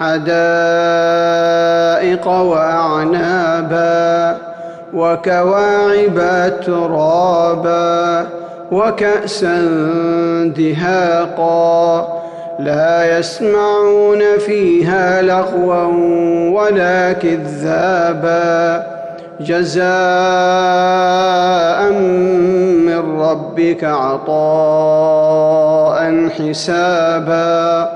حدائق وأعنابا وكواعب ترابا وكأسا دهاقا لا يسمعون فيها لغوا ولا كذابا جزاء من ربك عطاء حسابا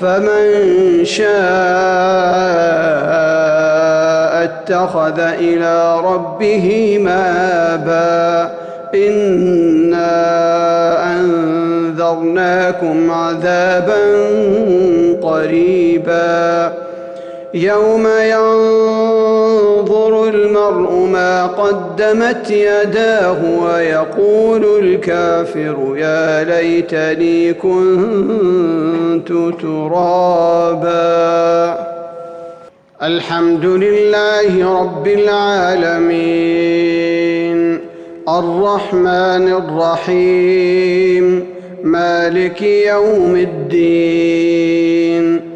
فمن شاء اتخذ إلى ربه مآبا إنا أنذرناكم عذابا قريبا يوم ينظر المرء ما قدمت يداه ويقول الكافر يا ليتني كنت ترابا. الحمد لله رب العالمين. الرحمن الرحيم. مالك يوم الدين.